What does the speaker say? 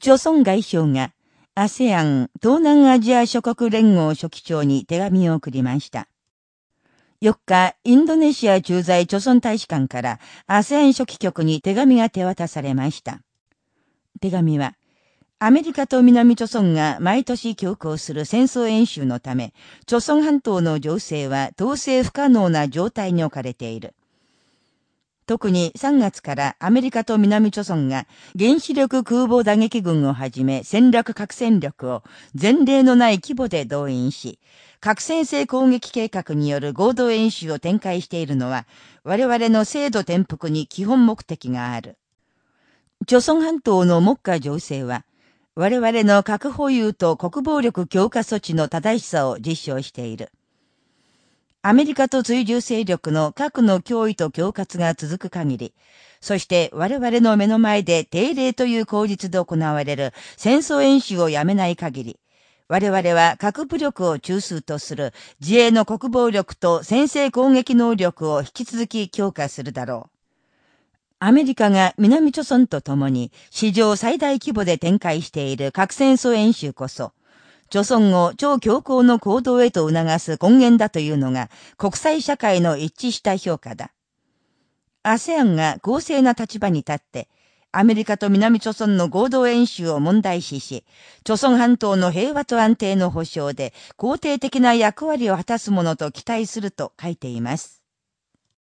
朝鮮外相が ASEAN 東南アジア諸国連合書記長に手紙を送りました。4日、インドネシア駐在朝鮮大使館から ASEAN 書記局に手紙が手渡されました。手紙は、アメリカと南朝鮮が毎年強行する戦争演習のため、朝鮮半島の情勢は統制不可能な状態に置かれている。特に3月からアメリカと南朝鮮が原子力空母打撃軍をはじめ戦略核戦力を前例のない規模で動員し、核戦性攻撃計画による合同演習を展開しているのは我々の制度転覆に基本目的がある。朝鮮半島の目下情勢は我々の核保有と国防力強化措置の正しさを実証している。アメリカと追従勢力の核の脅威と恐喝が続く限り、そして我々の目の前で定例という口実で行われる戦争演習をやめない限り、我々は核武力を中枢とする自衛の国防力と先制攻撃能力を引き続き強化するだろう。アメリカが南朝鮮と共に史上最大規模で展開している核戦争演習こそ、朝鮮を超強硬の行動へと促す根源だというのが国際社会の一致した評価だ。ASEAN が公正な立場に立って、アメリカと南朝鮮の合同演習を問題視し、朝鮮半島の平和と安定の保障で肯定的な役割を果たすものと期待すると書いています。